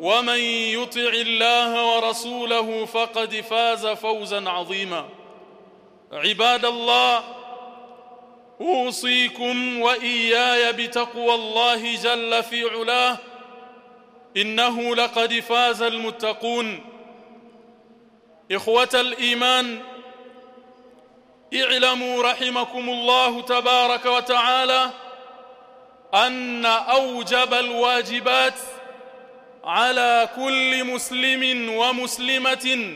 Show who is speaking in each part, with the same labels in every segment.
Speaker 1: ومن يطع الله ورسوله فقد فاز فوزا عظيما. عباد الله اوصيكم واياي بتقوى الله جل في علاه انه لقد فاز المتقون. اخوه الايمان اعلموا رحمكم الله تبارك وتعالى ان اوجب الواجبات على كل مسلم ومسلمه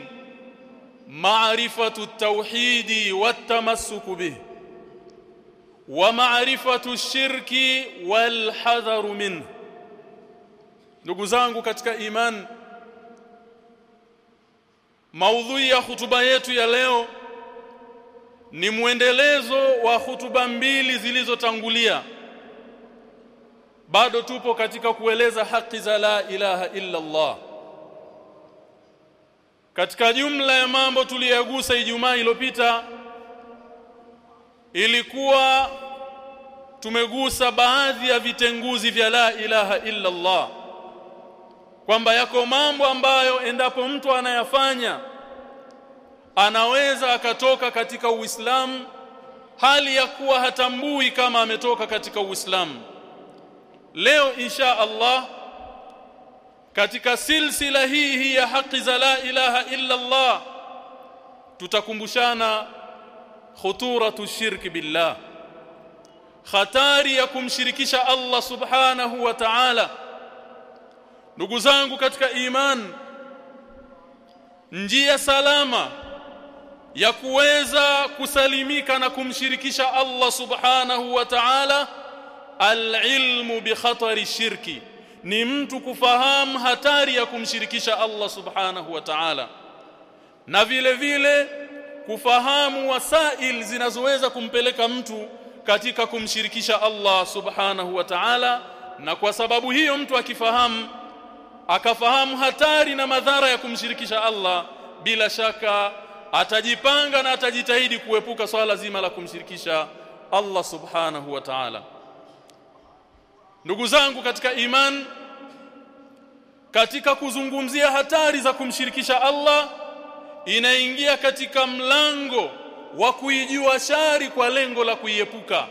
Speaker 1: معرفه التوحيد والتمسك به ومعرفه الشرك والحذر منه ndugu zangu katika imani maudhui ya hutuba yetu ya leo ni mwendelezo wa hutuba mbili zilizotangulia bado tupo katika kueleza haki za la ilaha illa Allah. Katika jumla ya mambo tuliyagusa Ijumaa iliyopita ilikuwa tumegusa baadhi ya vitenguzi vya la ilaha illa Allah. Kwamba yako mambo ambayo endapo mtu anayafanya anaweza akatoka katika Uislamu hali ya kuwa hatambui kama ametoka katika Uislamu leo insha Allah katika silsila hii hii ya haki za la ilaha illa Allah tutakumbushana khuturatu shirki billah hatari ya kumshirikisha Allah subhanahu wa ta'ala. Ndugu zangu katika iman njia salama ya kuweza kusalimika na kumshirikisha Allah subhanahu wa ta'ala alilmu bikhatari shirki. Ni mtu kufahamu hatari ya kumshirikisha Allah subhanahu wa ta'ala. Na vile vile kufahamu wasail zinazoweza kumpeleka mtu katika kumshirikisha Allah subhanahu wa ta'ala. Na kwa sababu hiyo mtu akifahamu akafahamu hatari na madhara ya kumshirikisha Allah bila shaka atajipanga na atajitahidi kuepuka swala zima la kumshirikisha Allah subhanahu wa ta'ala ndugu zangu katika iman katika kuzungumzia hatari za kumshirikisha Allah inaingia katika mlango wa kuijua shari kwa lengo la kuiepuka.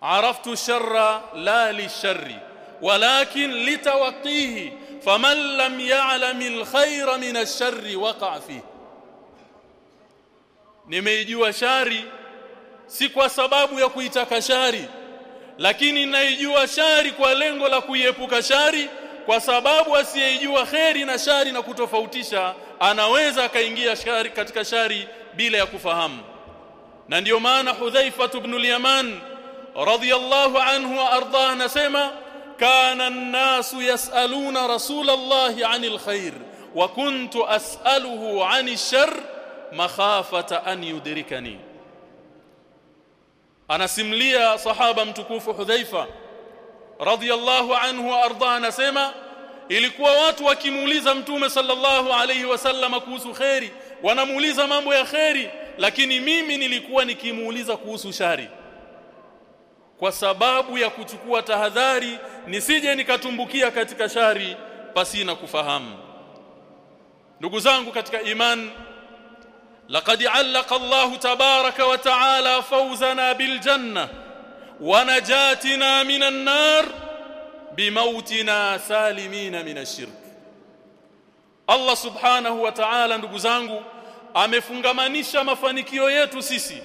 Speaker 1: Araftu sharra la lisharri walakin litawaqihi faman lam ya'lam alkhayra min ash-sharri waqa fihi. Nimeijua shari si kwa sababu ya kuitaka shari lakini naijua shari kwa lengo la kuiepuka shari kwa sababu asiyeijua kheri na shari na kutofautisha anaweza akaingia shari katika shari bila ya kufahamu na ndiyo maana Hudhaifa ibn al-Yaman radiyallahu anhu wa arda anasema kana an-nasu yas'aluna rasulallahi 'anil khair wa kuntu as'aluhu 'anil shar makhafata an yudrikani anasimlia sahaba mtukufu Hudhaifa radhiyallahu anhu arda anasema ilikuwa watu wakimuuliza mtume sallallahu alayhi wasallam kuhusu khairi wanamuuliza mambo ya khairi lakini mimi nilikuwa nikimuuliza kuhusu shari. Kwa sababu ya kuchukua tahadhari nisije nikatumbukia katika shari pasina kufahamu. Ndugu zangu katika iman laqad allaqa Allah tabaraka wa taala fawzana bil janna wa najatina minan nar bimautina salimina minash shirk Allah subhanahu wa ta'ala ndugu zangu amefungamanisha mafanikio yetu sisi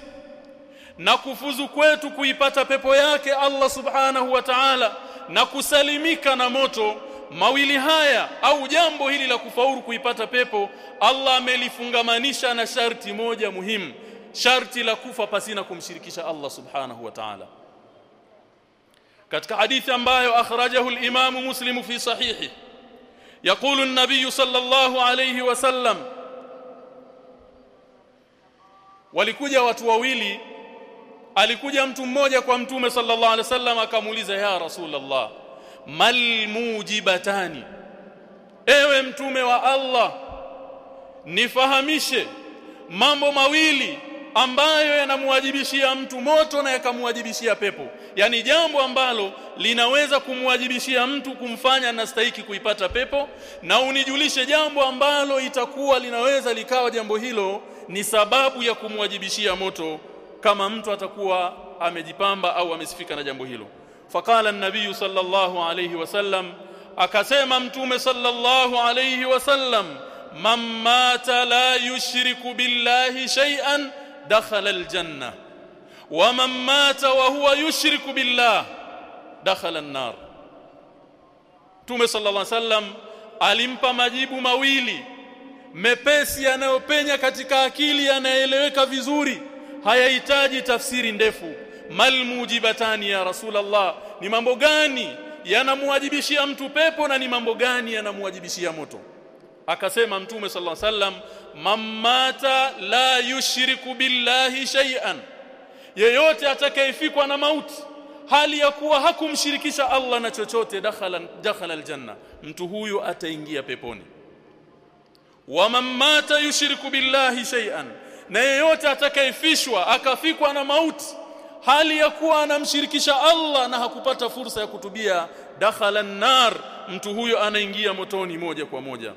Speaker 1: na kufuzu kwetu kuipata pepo yake Allah subhanahu wa ta'ala na kusalimika na moto mawili haya au jambo hili la kufaulu kuipata pepo Allah amelifungamanisha na sharti moja muhimu sharti la kufa pasina kumshirikisha Allah subhanahu wa ta'ala katika hadithi ambayo akhrajahu al-Imam Muslim fi sahihi يقول النبي صلى الله عليه وسلم walikuja watu wawili alikuja mtu mmoja kwa mtume sallallahu alaihi wasallam akamuuliza ya rasulullah mal mujibatani ewe mtume wa Allah nifahamishe mambo mawili ambayo yanamwajibishia mtu moto na yakamwajibishia pepo. Yani jambo ambalo linaweza kumwajibishia mtu kumfanya nastahiki kuipata pepo na unijulishe jambo ambalo itakuwa linaweza likawa jambo hilo ni sababu ya kumwajibishia moto kama mtu atakuwa amejipamba au amesifika na jambo hilo فقال النبي صلى الله عليه وسلم اكسم متومه صلى الله عليه وسلم من مات لا يشرك بالله شيئا دخل الجنة ومن مات وهو يشرك بالله دخل النار. متومه صلى الله عليه وسلم alimpa majibu mawili mepesi yanayopenya katika akili yanaeleweka vizuri hayahitaji tafsiri ndefu. Mal mujibatani ya rasulullah ni mambo gani yanamwajibishia mtu pepo na ni mambo gani yanamwajibishia moto? Akasema mtume sallallahu alaihi wasallam mamata la yushriku billahi shay'an yeyote atakayefikwa na mauti hali ya kuwa hakumshirikisha Allah na chochote dakhala dakhala aljanna mtu huyu ataingia peponi. Wa mamata yushriku billahi shay'an na yeyote atakayefishwa akafikwa na mauti hali ya kuwa anamshirikisha Allah na hakupata fursa ya kutubia dakhala nar mtu huyo anaingia motoni moja kwa moja.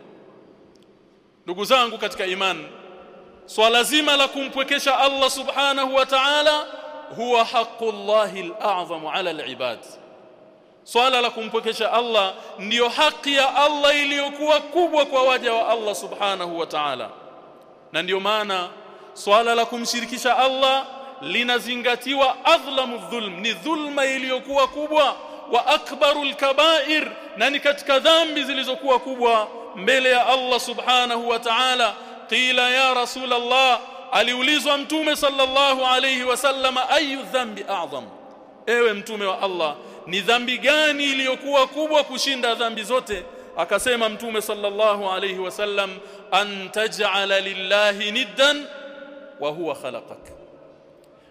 Speaker 1: Ndugu zangu katika imani swala zima la kumpwekesha Allah subhanahu wa ta'ala huwa haqqullahi al-a'zam 'ala al-ibad. Swala la kumpwekesha Allah ndiyo haki ya Allah iliyokuwa kubwa kwa waja wa Allah subhanahu wa ta'ala. Na ndiyo maana swala la kumshirikisha Allah linazingatiwa adhlamu dhulm ni dhulma iliyokuwa kubwa wa akbarul kabair na ni katika dhambi zilizokuwa kubwa mbele ya Allah subhanahu wa ta'ala qila ya rasul Allah aliulizwa mtume sallallahu alayhi wasallam ayu dhambi a'zam ewe mtume wa Allah ni dhambi gani iliyokuwa kubwa kushinda dhambi zote akasema mtume sallallahu alayhi wasallam an taj'ala lillahi niddan wa huwa khalaqak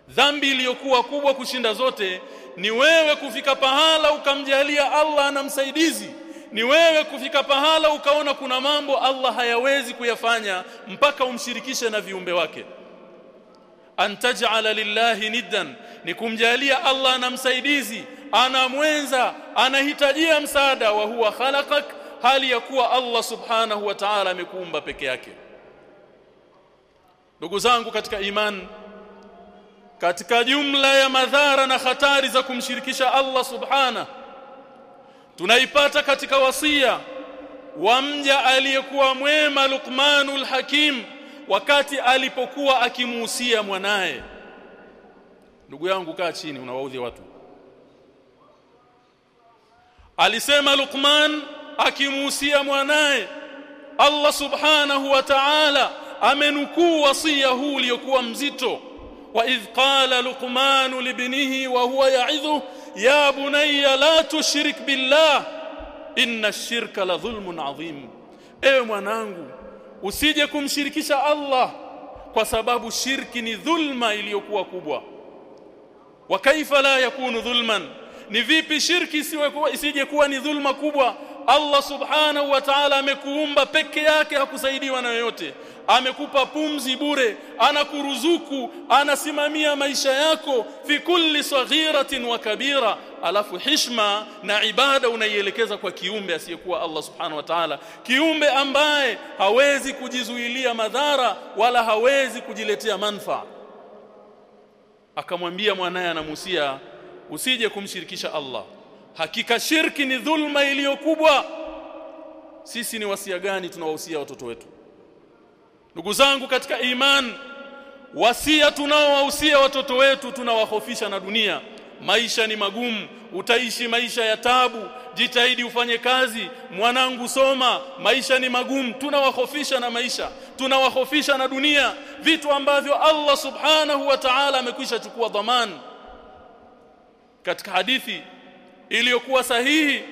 Speaker 1: dhambi iliyokuwa kubwa kushinda zote ni wewe kufika pahala ukamjalia Allah na msaidizi. Ni wewe kufika pahala ukaona kuna mambo Allah hayawezi kuyafanya mpaka umshirikishe na viumbe wake. Antaj'ala lillahi niddan ni kumjalia Allah na msaidizi ana mwenza anahitajia msaada wa huwa khalaqak hali ya kuwa Allah subhanahu wa ta'ala amekuumba peke yake. Ndugu zangu katika iman katika jumla ya madhara na hatari za kumshirikisha Allah subhana tunaipata katika wasia wa mja aliyekuwa mwema Luqmanul Hakim wakati alipokuwa akimuhusia mwanaye. Ndugu yangu kaa chini unawaudhi watu. Alisema Luqman akimuhusia mwanaye Allah subhanahu wa ta'ala amenukuu wasia huu uliokuwa mzito wa idh qala luqman libnihi wa huwa ya'idhu ya bunayya la tushrik billah inna ash-shirka la dhulmun adhim ewe mwanangu usije kumshirikisha Allah kwa sababu shirki ni dhulma iliyokuwa kubwa. Wa kaifa la yakunu dhulman? Ni vipi shirki isiwe isije kuwa ni dhulma kubwa Allah subhanahu wa ta'ala amekuumba peke yake hakusaidiwa na yoyote. Amekupa pumzi bure anakuruzuku anasimamia maisha yako fi kulli saghiratin wa kabira. Alafu hishma na ibada unaielekeza kwa kiumbe asiyekuwa Allah subhanahu wa ta'ala. Kiumbe ambaye hawezi kujizuilia madhara wala hawezi kujiletea manfa. Akamwambia mwanaye anamusia usije kumshirikisha Allah hakika shirki ni dhulma iliyokubwa sisi ni wasia gani tunawahusia watoto wetu? Ndugu zangu katika iman wasia tunaowahusia watoto wetu tunawahofisha na dunia. Maisha ni magumu utaishi maisha ya tabu jitahidi ufanye kazi mwanangu soma. Maisha ni magumu tunawahofisha na maisha. Tunawahofisha na dunia. Vitu ambavyo Allah subhanahu wa ta'ala amekwisha chukua dhamana katika hadithi iliyokuwa sahihi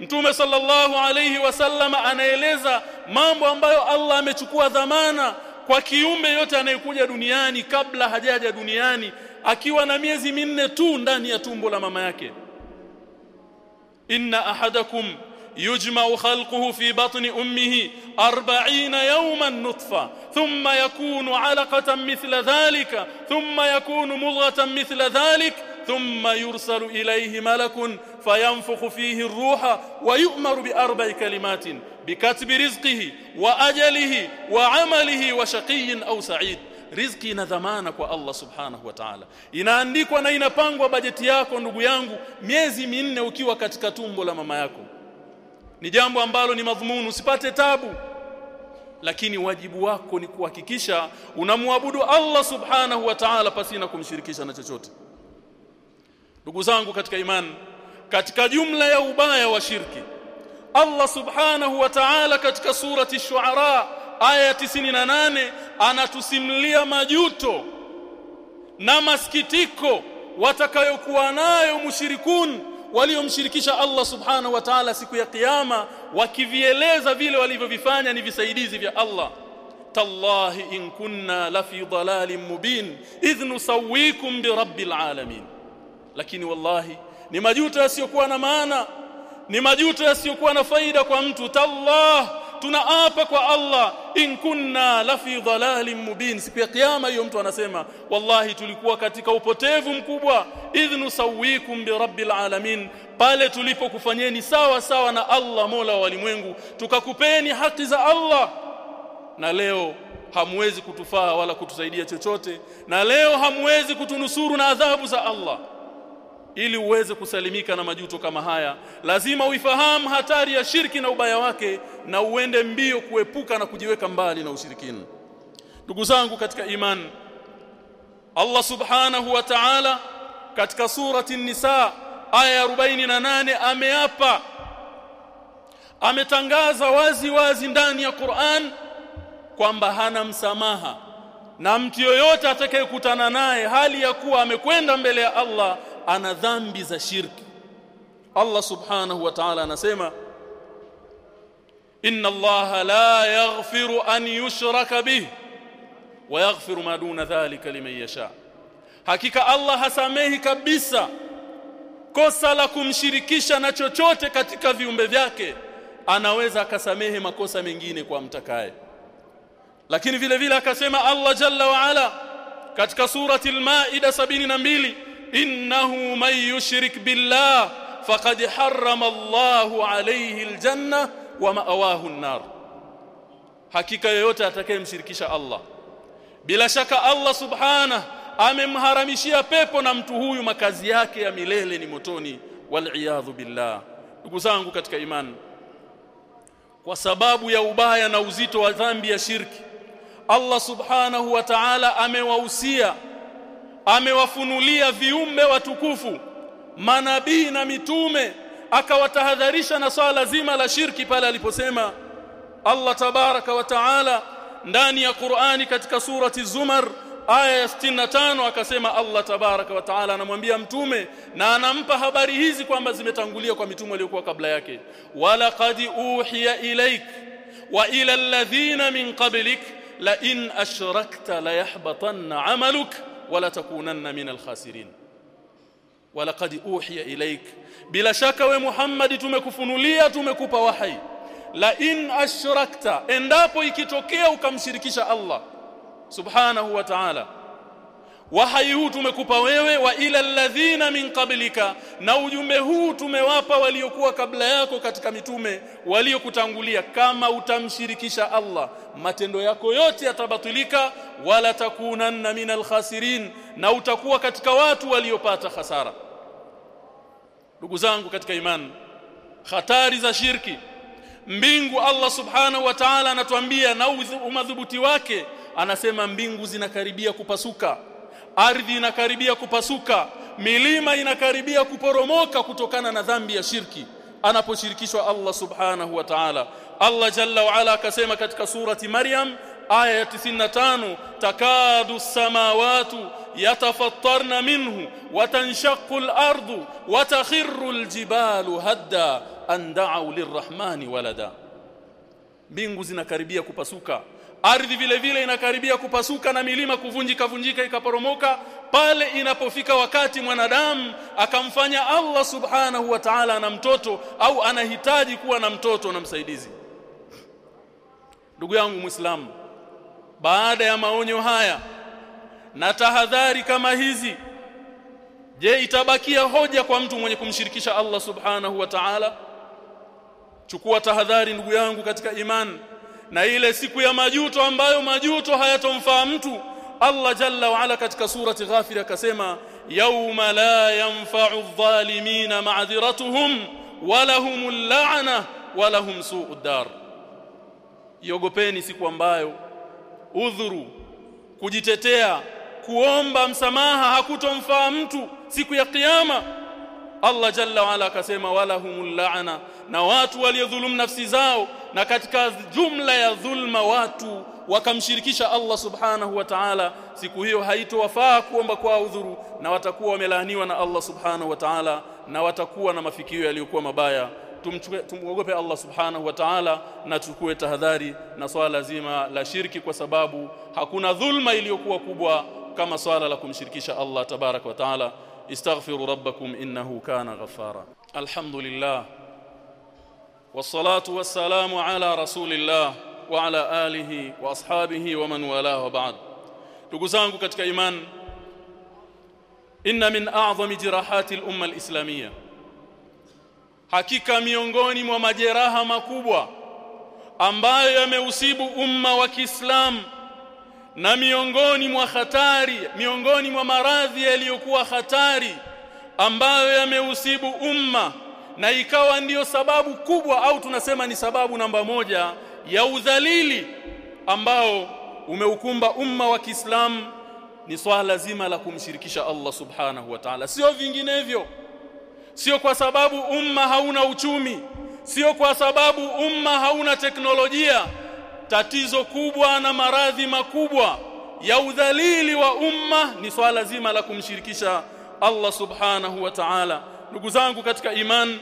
Speaker 1: Mtume sallallahu alayhi wasallama anaeleza mambo ambayo Allah amechukua dhamana kwa kiumbe yote anayekuja duniani kabla hajaja duniani akiwa na miezi minne tu ndani ya tumbo la mama yake inna ahadakum يجمع خلقه في بطن أمه أربعين يوما نطفة ثم يكون علقة مثل ذلك ثم يكون مضغة مثل ذلك ثم yursalu اليه malakun فينفخ fihi الروح wa yu'maru كلمات بكتب kalimatin bikatbi rizqihi wa ajalihi wa amalihi wa au sa'id. Ina dhamana kwa Allah subhanahu wa ta'ala. Inaandikwa na inapangwa bajeti yako ndugu yangu miezi minne ukiwa katika tumbo la mama yako. Ni jambo ambalo ni madhumuni usipate tabu. Lakini wajibu wako ni kuhakikisha unamwabudu Allah subhanahu wa ta'ala pasina kumshirikisha na chochote ndugu zangu katika imani katika jumla ya ubaya wa shirki Allah subhanahu wa ta'ala katika surati shuara aya ya 98 anatusimulia majuto na masikitiko watakayokuwa nayo mushrikun waliomshirikisha Allah subhanahu wa ta'ala siku ya kiyama wakivieleza vile walivyovifanya ni visaidizi vya Allah. Tallahi in kunna lafi dalalin mubin idh nusawwikum bi rabbil alamin lakini wallahi ni majuto yasiyokuwa na maana ni majuto yasiyokuwa na faida kwa mtu. Tallah tunaapa kwa Allah in kunna lafi dhalalin mubin. Siku ya kiyama hiyo mtu anasema wallahi tulikuwa katika upotevu mkubwa. Idh nusawikum bi rabbil alamin pale tulipokufanyeni sawa sawa na Allah Mola wa walimwengu tukakupeni haki za Allah. Na leo hamwezi kutufaa wala kutusaidia chochote. Na leo hamwezi kutunusuru na adhabu za Allah ili uweze kusalimika na majuto kama haya lazima uifahamu hatari ya shirki na ubaya wake na uende mbio kuepuka na kujiweka mbali na ushirikini ndugu zangu katika imani Allah subhanahu wa ta'ala katika surati nisa aya ya 48 ameapa ametangaza wazi wazi ndani ya Qur'an kwamba hana msamaha na mtu yoyote atakayekutana naye hali ya kuwa amekwenda mbele ya Allah ana dhambi za shirki. Allah subhanahu wa ta'ala anasema inna Allah la yaghfiru an yushraka bih wa yaghfiru ma duna dhalika liman yasha. Hakika Allah hasamehi kabisa kosa la kumshirikisha na chochote katika viumbe vyake. Anaweza akasamehe makosa mengine kwa mtakaye. Lakini vile vile akasema Allah jalla wa ala katika surati al-Maida 72 innahu man yushrik billah faqad harrama Allahu alayhi aljanna wa ma'awahu an-nar. Hakika yoyote atakayemshirikisha Allah bila shaka Allah subhana amemharamishia pepo na mtu huyu makazi yake ya milele ni motoni. Wal billah. Ndugu zangu katika imani kwa sababu ya ubaya na uzito wa dhambi ya shirki Allah subhanahu wa ta'ala amewahusia amewafunulia viumbe watukufu manabii na mitume akawatahadharisha na swala zima la shirki pale aliposema Allah tabaraka wa taala ndani ya Qur'ani katika surati Zumar aya ya 65 akasema Allah tabaraka wa taala anamwambia mtume na anampa habari hizi kwamba zimetangulia kwa mitume waliokuwa kabla yake. Wala qad uhiya ilaik wa ila alladhina min qablik la in ashrakta la yahbatanna amaluk ولا تكونن من الخاسرين. ولقد أوحي إليك. بلا شك و محمد تمكفنوليه تمكوا وحي. لا ان أشركت اندapo ikitokea ukamshirikisha Allah subhanahu wa ta'ala wahai huu tumekupa wewe wa ila alladhina min qablika na ujumbe huu tumewapa waliokuwa kabla yako katika mitume waliokutangulia. Kama utamshirikisha Allah matendo yako yote yatabatilika wala takunanna min alkhasirin na utakuwa katika watu waliopata hasara ndugu zangu katika imani hatari za shirki. Mbingu Allah subhanahu wa ta'ala anatuambia na umadhubuti wake anasema mbingu zinakaribia kupasuka ardhi inakaribia kupasuka milima inakaribia kuporomoka kutokana na dhambi ya shirki anaposhirikishwa Allah subhanahu wa ta'ala Allah jalla wa ala akasema katika surati Maryam aya ya 95 takadu samawatu yatafattarna minhu watanshaqu al-ardu watakhirru al-jibalu hadda an da'u lirrahmani walada mbingu zinakaribia kupasuka ardhi vile vile inakaribia kupasuka na milima kuvunjika vunjika ikaporomoka. Pale inapofika wakati mwanadamu akamfanya Allah subhanahu wa ta'ala na mtoto au anahitaji kuwa na mtoto na msaidizi. Ndugu yangu muislamu baada ya maonyo haya na tahadhari kama hizi je itabakia hoja kwa mtu mwenye kumshirikisha Allah subhanahu wa ta'ala? Chukua tahadhari ndugu yangu katika imani na ile siku ya majuto ambayo majuto hayatomfaa mtu Allah jalla wa ala katika surati ghafir akasema yauma la yanfa'u adh-dhalimina ma'dhiratuhum wa lahumul la'na wa lahum su'ud dar. Iogopeni siku ambayo udhuru kujitetea kuomba msamaha hakutomfaa mtu siku ya kiyama Allah jalla waala akasema wala humul la'na. Na watu waliodhulumu nafsi zao na katika jumla ya dhulma watu wakamshirikisha Allah subhanahu wa ta'ala siku hiyo haitowafaa kuomba kwa udhuru na watakuwa wamelaaniwa na Allah subhanahu wa ta'ala na watakuwa na mafikio yaliyokuwa mabaya. Tumuogope Allah subhanahu wa ta'ala na tukue tahadhari na swala zima la shirki kwa sababu hakuna dhulma iliyokuwa kubwa kama swala la kumshirikisha Allah tabarak wa ta'ala استغفروا ربكم انه كان غفارا الحمد لله والصلاه والسلام على رسول الله وعلى اله واصحابه ومن والاه وبعد ndugu zangu katika iman inna min a'zami jirahati al-umma al-islamiyya hakika miongoni mwa majeraha makubwa ambayo yameusibu umma wa Kiislamu na miongoni mwa hatari miongoni mwa maradhi yaliyokuwa hatari ambayo yameusibu umma na ikawa ndiyo sababu kubwa au tunasema ni sababu namba moja ya udhalili ambao umeukumba umma wa Kiislamu ni swala zima la kumshirikisha Allah subhanahu wa ta'ala. Sio vinginevyo. Sio kwa sababu umma hauna uchumi. Sio kwa sababu umma hauna teknolojia tatizo kubwa na maradhi makubwa ya udhalili wa umma ni swala zima la kumshirikisha Allah subhanahu wa ta'ala. Ndugu zangu katika iman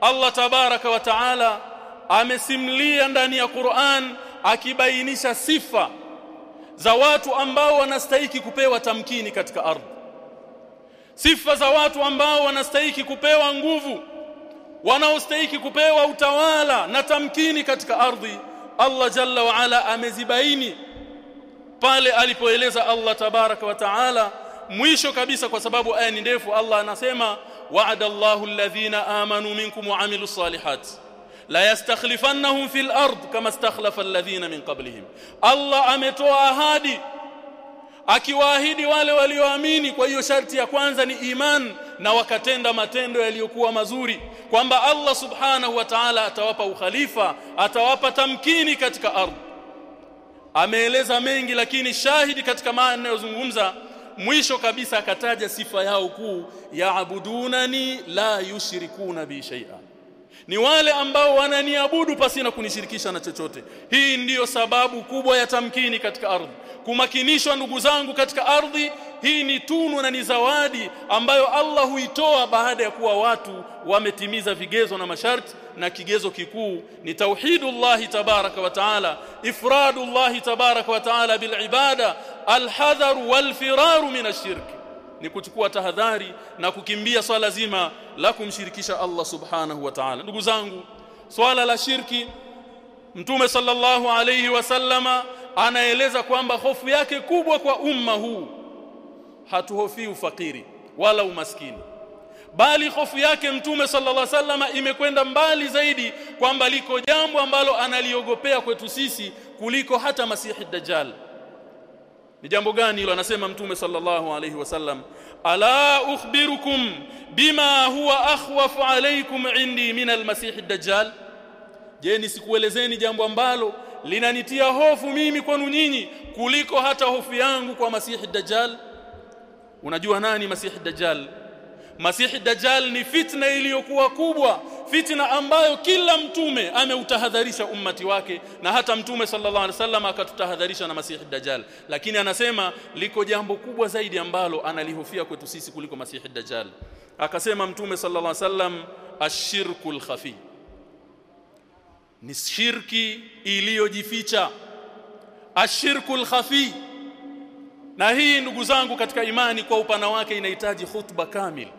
Speaker 1: Allah tabaraka wa ta'ala amesimlia ndani ya Qur'an akibainisha sifa za watu ambao wanastahiki kupewa tamkini katika ardhi. Sifa za watu ambao wanastahiki kupewa nguvu wanaostahiki kupewa utawala na tamkini katika ardhi Allah jalla wa ala amezibaini pale alipoeleza Allah tabaraka wa taala mwisho kabisa kwa sababu aya ni ndefu Allah anasema wa'ada Allahu alladhina amanu minkum wa amilus salihat la yastakhlifannahum fil ard kama istakhlafa alladhina min qablihim Allah ametoa ahadi akiwaahidi wale walioamini kwa hiyo sharti ya kwanza ni iman na wakatenda matendo yaliyokuwa mazuri kwamba Allah subhanahu wa ta'ala atawapa ukhalifa atawapa tamkini katika ardhi. Ameeleza mengi lakini shahidi katika maana ninayozungumza mwisho kabisa akataja sifa yao kuu yaabudunani la yushrikuna bi shay'a ni wale ambao wananiabudu pasina kunishirikisha na chochote. Hii ndiyo sababu kubwa ya tamkini katika ardhi. Kumakinishwa ndugu zangu katika ardhi hii ni tunu na ni zawadi ambayo Allah huitoa baada ya kuwa watu wametimiza vigezo na masharti na kigezo kikuu ni tauhidullah tabaraka wa taala ifradullah tabaraka wa taala bil ibada alhadharu walfiraru minashirki min ashirk ni kuchukua tahadhari na kukimbia swala zima la kumshirikisha Allah subhanahu wa ta'ala. Ndugu zangu swala la shirki mtume sallallahu alayhi wasallama anaeleza kwamba hofu yake kubwa kwa umma huu hatuhofii ufakiri wala umaskini bali hofu yake mtume sallallahu alaihi wasallama imekwenda mbali zaidi kwamba liko jambo ambalo analiogopea kwetu sisi kuliko hata masihi dajjal ni jambo gani hilo? Anasema mtume sallallahu alaihi wasallam ala ukhbirukum bima huwa akhwafu alaykum indi min almasih dajjal je nisikuelezeni jambo ambalo linanitia hofu mimi kwenu nyinyi kuliko hata hofu yangu kwa masihi dajjal unajua nani masihi dajjal masihi dajjal ni fitna iliyokuwa kubwa fitna ambayo kila mtume ameutahadharisha ummati wake na hata mtume sallallahu alaihi wasallam akatutahadharisha na masihi dajjal. Lakini anasema liko jambo kubwa zaidi ambalo analihofia kwetu sisi kuliko masihi dajjal. Akasema mtume sallallahu alaihi wasallam ashirkul khafi. Ni shirki iliyojificha. Ashirkul khafi. Na hii ndugu zangu katika imani kwa upana wake inahitaji khutba kamili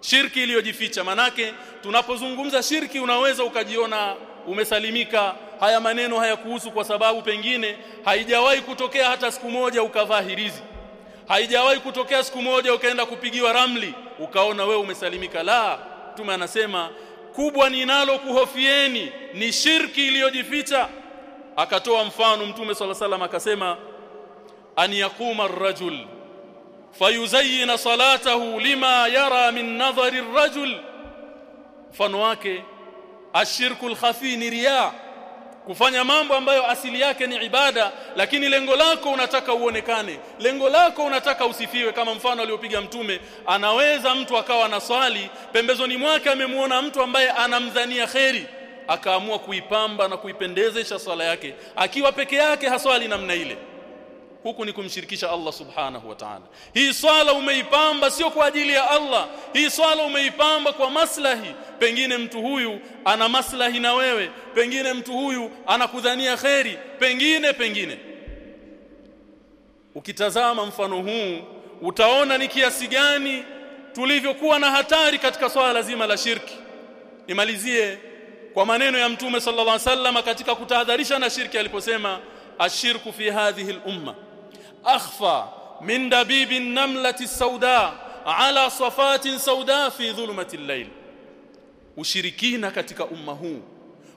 Speaker 1: shirki iliyojificha. Manake tunapozungumza shirki unaweza ukajiona umesalimika. Haya maneno hayakuhusu kwa sababu pengine haijawahi kutokea hata siku moja ukavaa hirizi. Haijawahi kutokea siku moja ukaenda kupigiwa ramli ukaona we umesalimika. La mtume anasema kubwa ninalo kuhofieni ni shirki iliyojificha. Akatoa mfano mtume sala salam akasema an yakuma ar-rajul fayuzayyina salatahu lima yara min nadhari ar-rajul mfano wake ashirku al-khafi ni riya kufanya mambo ambayo asili yake ni ibada lakini lengo lako unataka uonekane lengo lako unataka usifiwe. Kama mfano aliopiga mtume anaweza mtu akawa na swali pembezoni mwake amemuona mtu ambaye anamdhania kheri akaamua kuipamba na kuipendezesha swala yake akiwa peke yake haswali namna ile huku ni kumshirikisha Allah subhanahu wa ta'ala. Hii swala umeipamba sio kwa ajili ya Allah. Hii swala umeipamba kwa maslahi. Pengine mtu huyu ana maslahi na wewe. Pengine mtu huyu anakudhania kheri. Pengine pengine. Ukitazama mfano huu utaona ni kiasi gani tulivyokuwa na hatari katika swala zima la shirki. Nimalizie kwa maneno ya mtume sallallahu alaihi wasallam katika kutahadharisha na shirki aliposema ashirku fi hadhihi al-umma akhfa min dabibi namlati sauda ala safatin sauda fi dhulumati al-layl ushirikina katika umma huu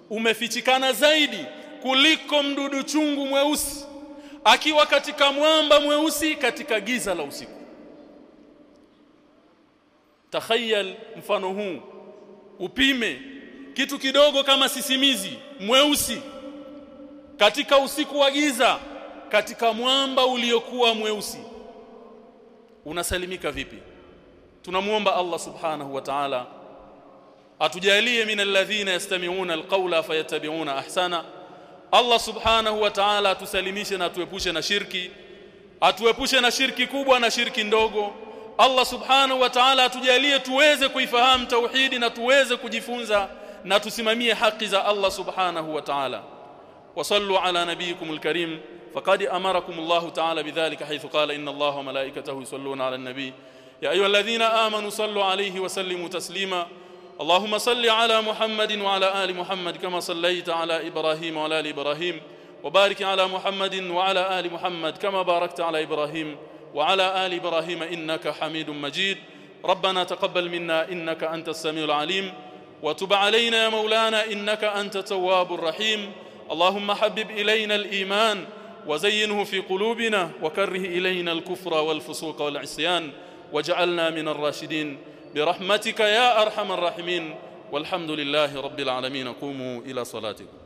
Speaker 1: umefichikana zaidi kuliko mdudu chungu mweusi akiwa katika mwamba mweusi katika giza la usiku. Takhayal mfano huu upime kitu kidogo kama sisimizi mweusi katika usiku wa giza katika mwamba uliokuwa mweusi. Unasalimika vipi? Tunamuomba Allah subhanahu wa ta'ala atujalie min alladhina yastami'una alqawla fayattabi'una ahsana. Allah subhanahu wa ta'ala atusalimishe na atuepushe na shirki atuepushe na shirki kubwa na shirki ndogo. Allah subhanahu wa ta'ala atujalie tuweze kuifahamu tauhidi na tuweze kujifunza na tusimamie haki za Allah subhanahu wa ta'ala. Wasallu ala nabiyikumul karim. فقد أمركم الله تعالى بذلك حيث قال إن الله وملائكته يصلون على النبي. يا أيها الذين آمنوا صلوا عليه وسلموا تسليما. اللهم صل على محمد وعلى آل محمد كما صليت على إبراهيم وعلى آل إبراهيم. وبارك على محمد وعلى آل محمد كما باركت على إبراهيم وعلى آل إبراهيم إنك حميد مجيد. ربنا تقبل منا إنك أنت السميع العليم. وتب علينا يا مولانا إنك أنت التواب الرحيم. اللهم حبب إلينا الإيمان. وزينه في قلوبنا وكره إلينا الكفر والفسوق والعصيان واجعلنا من الراشدين. برحمتك يا أرحم الراحمين. والحمد لله رب العالمين. قوموا إلى صلاتكم.